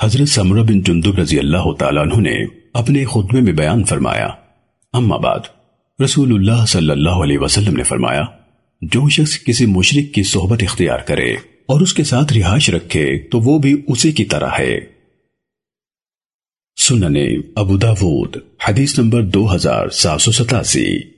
حضرت سمرہ بن جندب رضی اللہ تعالیٰ عنہ نے اپنے خطبے میں بیان فرمایا۔ اما بعد، رسول اللہ صلی اللہ علیہ وسلم نے فرمایا، جو شخص کسی مشرق کی صحبت اختیار کرے اور اس کے ساتھ رہائش رکھے تو وہ بھی اسی کی طرح ہے۔ سننے ابو داود، حدیث نمبر دو ہزار سات سو ستاسی۔